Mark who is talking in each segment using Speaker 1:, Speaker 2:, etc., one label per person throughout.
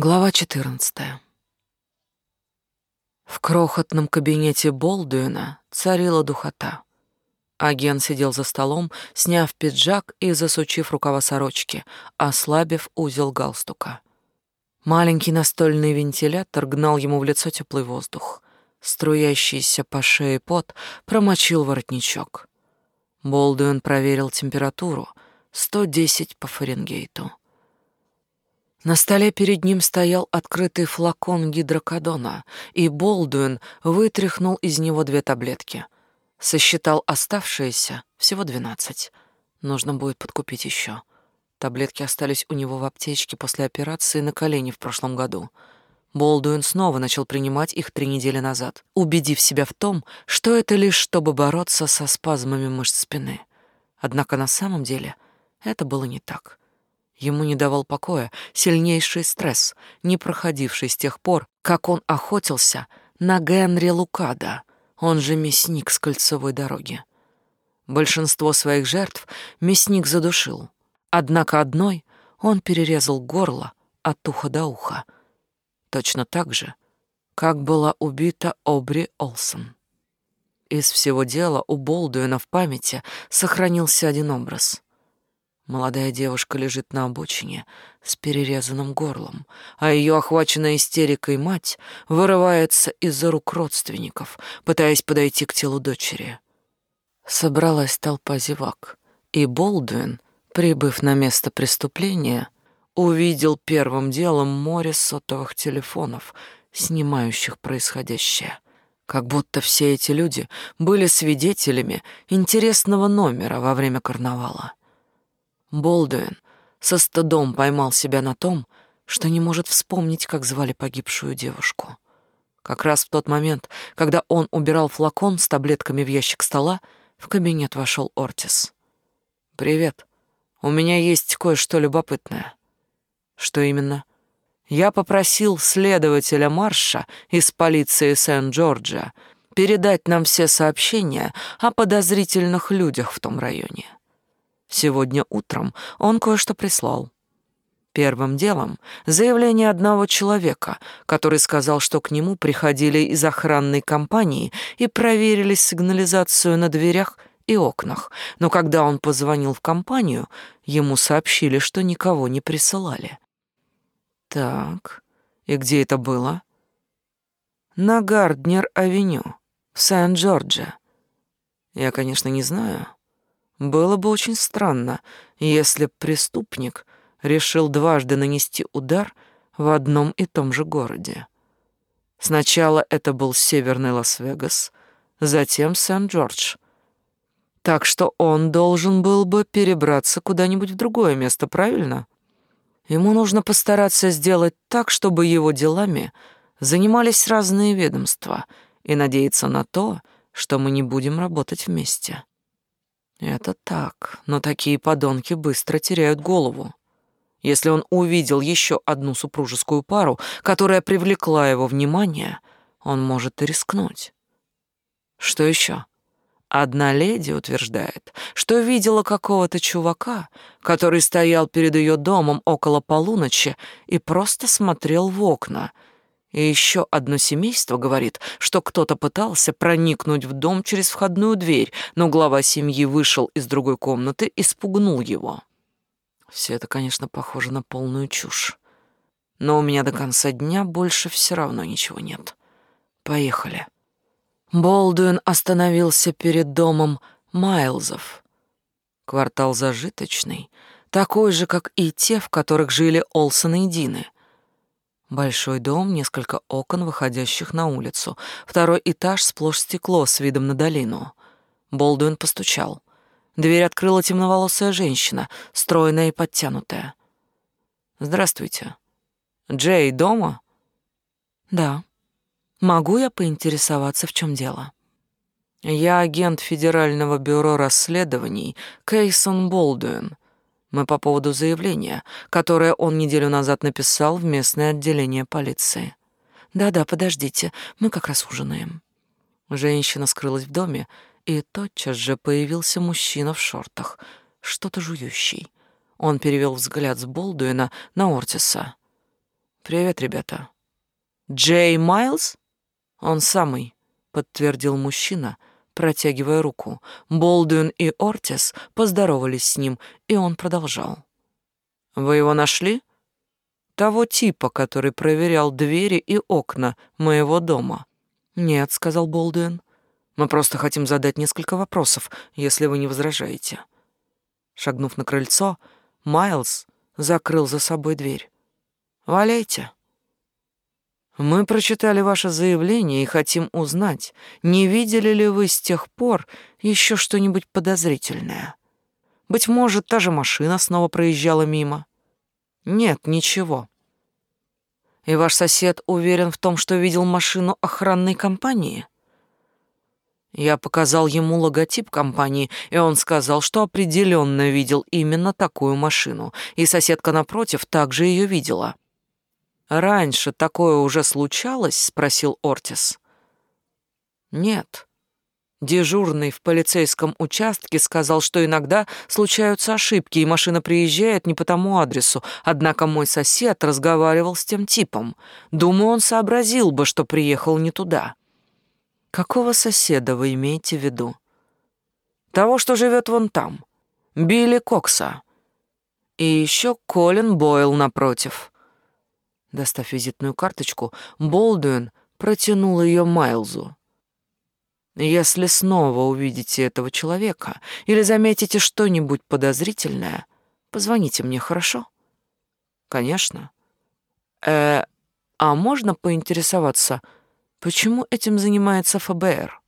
Speaker 1: Глава 14. В крохотном кабинете Болдуина царила духота. Агент сидел за столом, сняв пиджак и засучив рукава сорочки, ослабив узел галстука. Маленький настольный вентилятор гнал ему в лицо теплый воздух. Струящийся по шее пот промочил воротничок. Болдуин проверил температуру — 110 по Фаренгейту. На столе перед ним стоял открытый флакон гидрокодона, и Болдуин вытряхнул из него две таблетки. Сосчитал оставшиеся, всего двенадцать. Нужно будет подкупить еще. Таблетки остались у него в аптечке после операции на колени в прошлом году. Болдуин снова начал принимать их три недели назад, убедив себя в том, что это лишь чтобы бороться со спазмами мышц спины. Однако на самом деле это было не так. Ему не давал покоя сильнейший стресс, не проходивший с тех пор, как он охотился на Генри Лукада, он же мясник с кольцевой дороги. Большинство своих жертв мясник задушил, однако одной он перерезал горло от уха до уха, точно так же, как была убита Обри Олсон. Из всего дела у Болдуина в памяти сохранился один образ — Молодая девушка лежит на обочине с перерезанным горлом, а ее охваченная истерикой мать вырывается из-за рук родственников, пытаясь подойти к телу дочери. Собралась толпа зевак, и Болдуин, прибыв на место преступления, увидел первым делом море сотовых телефонов, снимающих происходящее. Как будто все эти люди были свидетелями интересного номера во время карнавала. Болдуин со стыдом поймал себя на том, что не может вспомнить, как звали погибшую девушку. Как раз в тот момент, когда он убирал флакон с таблетками в ящик стола, в кабинет вошел Ортис. «Привет. У меня есть кое-что любопытное». «Что именно?» «Я попросил следователя Марша из полиции Сент-Джорджа передать нам все сообщения о подозрительных людях в том районе. Сегодня утром он кое-что прислал. Первым делом заявление одного человека, который сказал, что к нему приходили из охранной компании и проверили сигнализацию на дверях и окнах, но когда он позвонил в компанию, ему сообщили, что никого не присылали. Так, и где это было? На Гарднер-авеню, в Сент-Джордже. Я, конечно, не знаю, было бы очень странно, если б преступник решил дважды нанести удар в одном и том же городе. Сначала это был северный Лас-Вегас, затем Сент-Джордж. Так что он должен был бы перебраться куда-нибудь в другое место, правильно? Ему нужно постараться сделать так, чтобы его делами занимались разные ведомства и надеяться на то, что мы не будем работать вместе. Это так, но такие подонки быстро теряют голову. Если он увидел еще одну супружескую пару, которая привлекла его внимание, он может и рискнуть. Что еще? Одна леди утверждает, что видела какого-то чувака, который стоял перед ее домом около полуночи и просто смотрел в окна — и еще одно семейство говорит, что кто-то пытался проникнуть в дом через входную дверь, но глава семьи вышел из другой комнаты и спугнул его. Все это, конечно, похоже на полную чушь. Но у меня до конца дня больше все равно ничего нет. Поехали. Болдуин остановился перед домом Майлзов. Квартал зажиточный, такой же, как и те, в которых жили Олсон и Дины — Большой дом, несколько окон, выходящих на улицу. Второй этаж сплошь стекло с видом на долину. Болдуин постучал. Дверь открыла темноволосая женщина, стройная и подтянутая. «Здравствуйте. Джей дома?» «Да. Могу я поинтересоваться, в чем дело?» «Я агент Федерального бюро расследований Кейсон Болдуин. Мы по поводу заявления, которое он неделю назад написал в местное отделение полиции. Да-да, подождите, мы как раз ужинаем. Женщина скрылась в доме, и тотчас же появился мужчина в шортах, что-то жующий. Он перевел взгляд с Болдуина на Ортиса. «Привет, ребята». «Джей Майлз?» «Он самый», — подтвердил мужчина, протягивая руку. Болдуин и Ортис поздоровались с ним, и он продолжал. «Вы его нашли?» «Того типа, который проверял двери и окна моего дома». «Нет», — сказал Болдуин. «Мы просто хотим задать несколько вопросов, если вы не возражаете». Шагнув на крыльцо, Майлз закрыл за собой дверь. «Валяйте». Мы прочитали ваше заявление и хотим узнать, не видели ли вы с тех пор еще что-нибудь подозрительное. Быть может, та же машина снова проезжала мимо. Нет, ничего. И ваш сосед уверен в том, что видел машину охранной компании? Я показал ему логотип компании, и он сказал, что определенно видел именно такую машину, и соседка напротив также ее видела. «Раньше такое уже случалось?» — спросил Ортис. «Нет». Дежурный в полицейском участке сказал, что иногда случаются ошибки, и машина приезжает не по тому адресу, однако мой сосед разговаривал с тем типом. Думаю, он сообразил бы, что приехал не туда. Какого соседа вы имеете в виду? Того, что живет вон там. Билли Кокса. И еще Колин Бойл напротив. Достав визитную карточку, Болдуин протянул ее Майлзу. «Если снова увидите этого человека или заметите что-нибудь подозрительное, позвоните мне, хорошо?» «Конечно». «Э, а можно поинтересоваться, почему этим занимается ФБР?»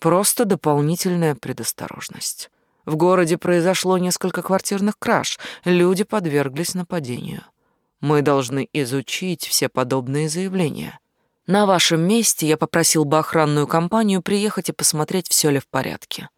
Speaker 1: «Просто дополнительная предосторожность». В городе произошло несколько квартирных краж, люди подверглись нападению. Мы должны изучить все подобные заявления. На вашем месте я попросил бы охранную компанию приехать и посмотреть, все ли в порядке.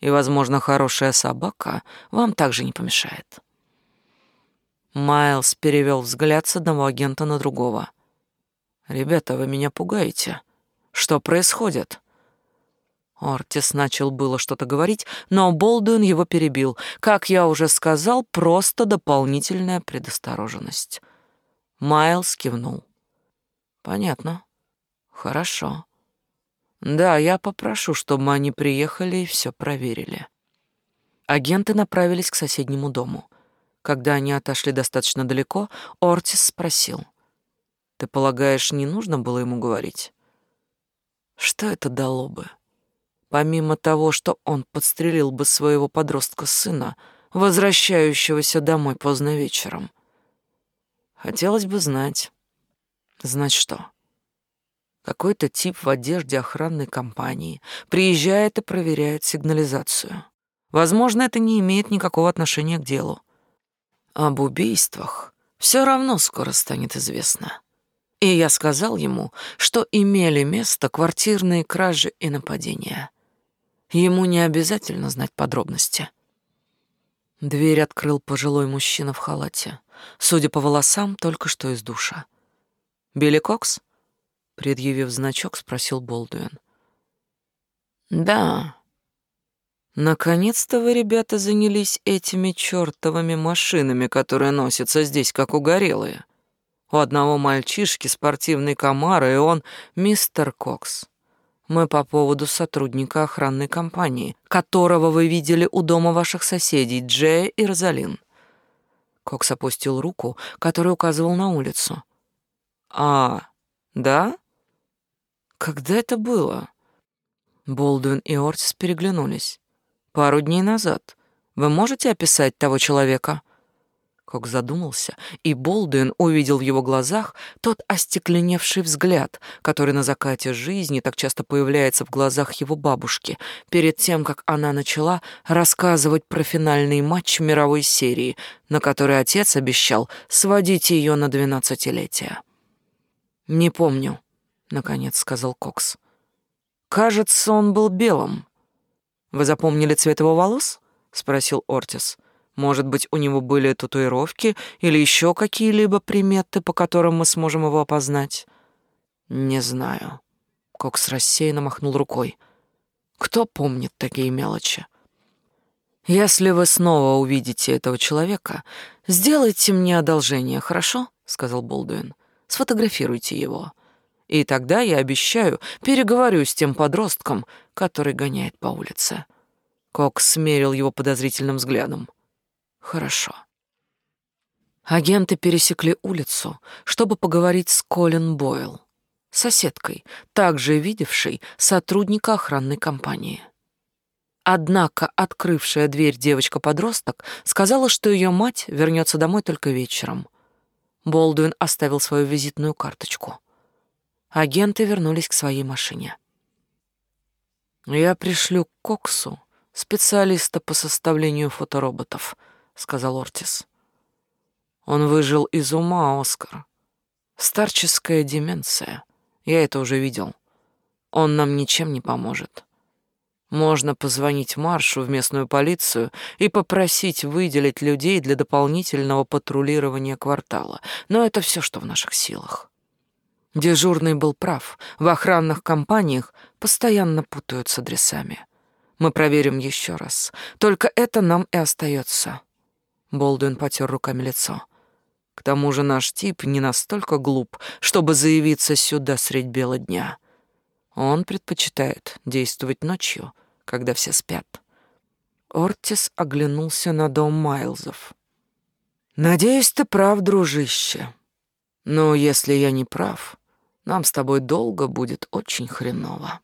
Speaker 1: И, возможно, хорошая собака вам также не помешает. Майлз перевел взгляд с одного агента на другого. «Ребята, вы меня пугаете. Что происходит?» Ортис начал было что-то говорить, но Болдуин его перебил. Как я уже сказал, просто дополнительная предосторожность. Майлз кивнул. Понятно. Хорошо. Да, я попрошу, чтобы они приехали и все проверили. Агенты направились к соседнему дому. Когда они отошли достаточно далеко, Ортис спросил. «Ты полагаешь, не нужно было ему говорить?» «Что это дало бы?» Помимо того, что он подстрелил бы своего подростка-сына, возвращающегося домой поздно вечером. Хотелось бы знать. Знать что? Какой-то тип в одежде охранной компании приезжает и проверяет сигнализацию. Возможно, это не имеет никакого отношения к делу. Об убийствах все равно скоро станет известно. И я сказал ему, что имели место квартирные кражи и нападения. Ему не обязательно знать подробности. Дверь открыл пожилой мужчина в халате. Судя по волосам, только что из душа. «Билли Кокс?» Предъявив значок, спросил Болдуин. «Да. Наконец-то вы, ребята, занялись этими чертовыми машинами, которые носятся здесь, как угорелые. У одного мальчишки спортивный комар, и он мистер Кокс. Мы по поводу сотрудника охранной компании, которого вы видели у дома ваших соседей, Джея и Розалин. Кокс опустил руку, который указывал на улицу. А, да? Когда это было? Болдуин и Ортис переглянулись. Пару дней назад. Вы можете описать того человека? Кок задумался, и Болдуин увидел в его глазах тот остекленевший взгляд, который на закате жизни так часто появляется в глазах его бабушки, перед тем, как она начала рассказывать про финальный матч мировой серии, на который отец обещал сводить ее на двенадцатилетие. «Не помню», — наконец сказал Кокс. «Кажется, он был белым». «Вы запомнили цвет его волос?» — спросил Ортис. Может быть, у него были татуировки или еще какие-либо приметы, по которым мы сможем его опознать? Не знаю. Кокс рассеянно махнул рукой. Кто помнит такие мелочи? Если вы снова увидите этого человека, сделайте мне одолжение, хорошо? сказал Болдуин. Сфотографируйте его. И тогда я обещаю, переговорю с тем подростком, который гоняет по улице. Кокс смерил его подозрительным взглядом. Хорошо. Агенты пересекли улицу, чтобы поговорить с Колин Бойл, соседкой, также видевшей сотрудника охранной компании. Однако открывшая дверь девочка-подросток сказала, что ее мать вернется домой только вечером. Болдуин оставил свою визитную карточку. Агенты вернулись к своей машине. «Я пришлю Коксу специалиста по составлению фотороботов», — сказал Ортис. «Он выжил из ума, Оскар. Старческая деменция. Я это уже видел. Он нам ничем не поможет. Можно позвонить Маршу в местную полицию и попросить выделить людей для дополнительного патрулирования квартала, но это все, что в наших силах. Дежурный был прав. В охранных компаниях постоянно путают с адресами. Мы проверим еще раз. Только это нам и остается. Болдуин потер руками лицо. К тому же наш тип не настолько глуп, чтобы заявиться сюда средь бела дня. Он предпочитает действовать ночью, когда все спят. Ортис оглянулся на дом Майлзов. «Надеюсь, ты прав, дружище. Но если я не прав, нам с тобой долго будет очень хреново».